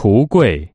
橱柜。